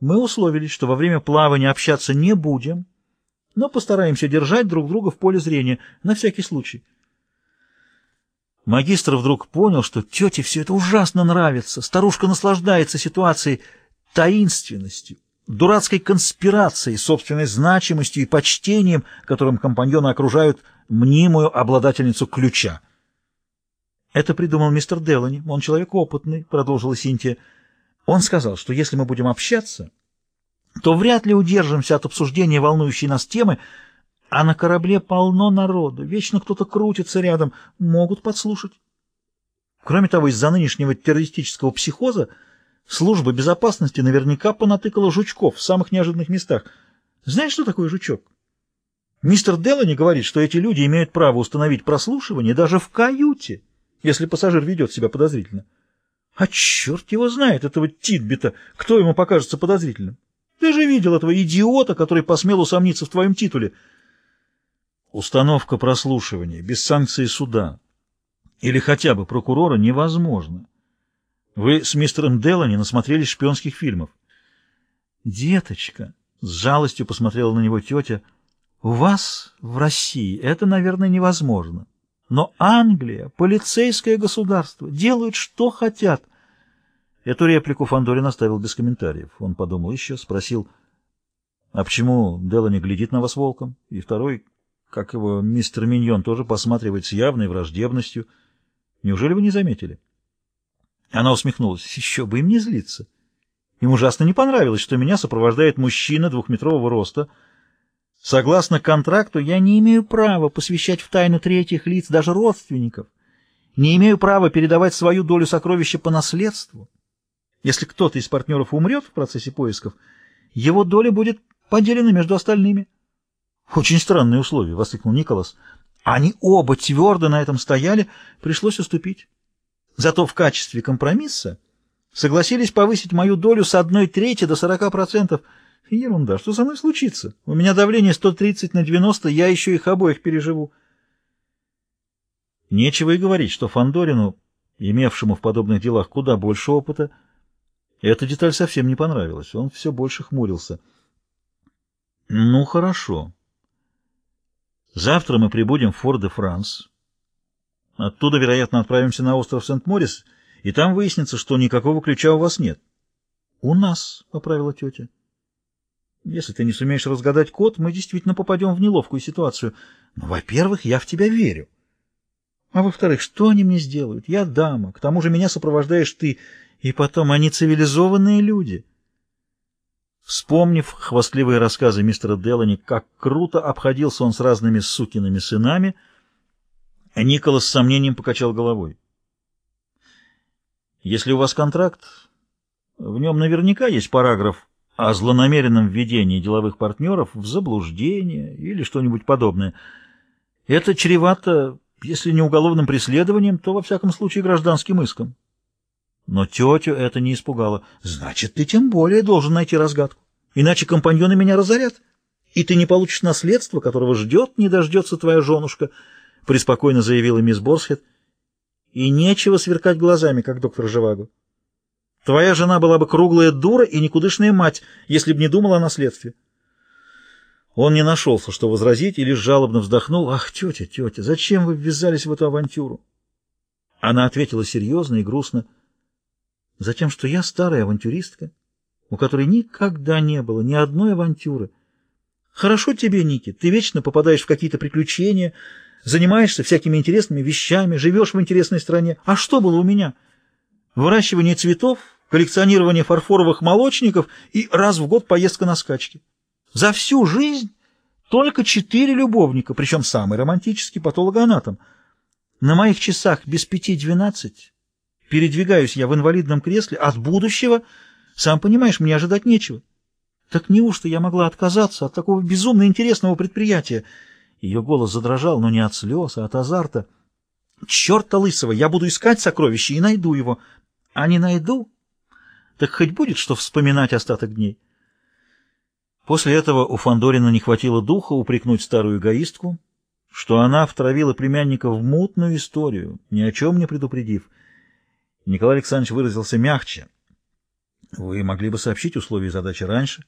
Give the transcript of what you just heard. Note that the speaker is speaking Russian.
Мы условились, что во время плавания общаться не будем, но постараемся держать друг друга в поле зрения, на всякий случай. Магистр вдруг понял, что тете все это ужасно нравится. Старушка наслаждается ситуацией таинственностью, дурацкой конспирацией, собственной значимостью и почтением, которым компаньоны окружают мнимую обладательницу ключа. «Это придумал мистер Делани. Он человек опытный», — продолжила Синтия. «Он сказал, что если мы будем общаться, то вряд ли удержимся от обсуждения волнующей нас темы, а на корабле полно народу, вечно кто-то крутится рядом, могут подслушать. Кроме того, из-за нынешнего террористического психоза служба безопасности наверняка понатыкала жучков в самых неожиданных местах. Знаешь, что такое жучок? Мистер Делани говорит, что эти люди имеют право установить прослушивание даже в каюте, если пассажир ведет себя подозрительно. А черт его знает, этого Титбита, кто ему покажется подозрительным. Ты же видел этого идиота, который посмел усомниться в твоем титуле. Установка прослушивания без санкции суда или хотя бы прокурора невозможно. Вы с мистером Делани насмотрелись шпионских фильмов. Деточка, с жалостью посмотрела на него тетя, у вас в России это, наверное, невозможно. Но Англия, полицейское государство, делают, что хотят. Эту реплику Фандорин оставил без комментариев. Он подумал еще, спросил, а почему Делла не глядит на вас волком? И второй, как его мистер Миньон, тоже посматривает с явной враждебностью. Неужели вы не заметили? Она усмехнулась. Еще бы им не злиться. Им ужасно не понравилось, что меня сопровождает мужчина двухметрового роста. Согласно контракту, я не имею права посвящать в тайну третьих лиц, даже родственников. Не имею права передавать свою долю сокровища по наследству. Если кто-то из партнеров умрет в процессе поисков, его доля будет поделена между остальными. Очень странные условия, — воскликнул Николас. Они оба твердо на этом стояли, пришлось уступить. Зато в качестве компромисса согласились повысить мою долю с одной трети до сорока процентов. Ерунда, что со мной случится? У меня давление 130 на 90, я еще их обоих переживу. Нечего и говорить, что Фандорину, имевшему в подобных делах куда больше опыта, эта деталь совсем не понравилась. Он все больше хмурился. Ну, хорошо. Завтра мы прибудем в Фор-де-Франс. Оттуда, вероятно, отправимся на остров Сент-Морис, и там выяснится, что никакого ключа у вас нет. — У нас, — поправила тетя. — Если ты не сумеешь разгадать код, мы действительно попадем в неловкую ситуацию. Но, во-первых, я в тебя верю. А во-вторых, что они мне сделают? Я дама, к тому же меня сопровождаешь ты, и потом они цивилизованные люди. Вспомнив хвастливые рассказы мистера Делани, как круто обходился он с разными сукиными сынами, — Николас с сомнением покачал головой. Если у вас контракт, в нем наверняка есть параграф о злонамеренном введении деловых партнеров в заблуждение или что-нибудь подобное. Это чревато, если не уголовным преследованием, то, во всяком случае, гражданским иском. Но тетю это не испугало. Значит, ты тем более должен найти разгадку. Иначе компаньоны меня разорят, и ты не получишь наследство, которого ждет, не дождется твоя женушка — преспокойно заявила мисс Борсхед. И нечего сверкать глазами, как доктор Живаго. Твоя жена была бы круглая дура и никудышная мать, если б не думала о наследстве. Он не нашелся, что возразить, и лишь жалобно вздохнул. «Ах, тетя, тетя, зачем вы ввязались в эту авантюру?» Она ответила серьезно и грустно. «Затем, что я старая авантюристка, у которой никогда не было ни одной авантюры. Хорошо тебе, Ники, ты вечно попадаешь в какие-то приключения, занимаешься всякими интересными вещами, живешь в интересной стране. А что было у меня? Выращивание цветов, коллекционирование фарфоровых молочников и раз в год поездка на скачки. За всю жизнь только четыре любовника, причем самый романтический патологоанатом. На моих часах без пяти двенадцать передвигаюсь я в инвалидном кресле, от будущего, сам понимаешь, мне ожидать нечего. Так неужто я могла отказаться от такого безумно интересного предприятия? Ее голос задрожал, но не от слез, а от азарта. «Черта лысого! Я буду искать сокровище и найду его. А не найду, так хоть будет что вспоминать остаток дней». После этого у Фандорина не хватило духа упрекнуть старую эгоистку, что она втравила племянника в мутную историю, ни о чем не предупредив. Николай Александрович выразился мягче. Вы могли бы сообщить условия задачи раньше.